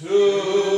to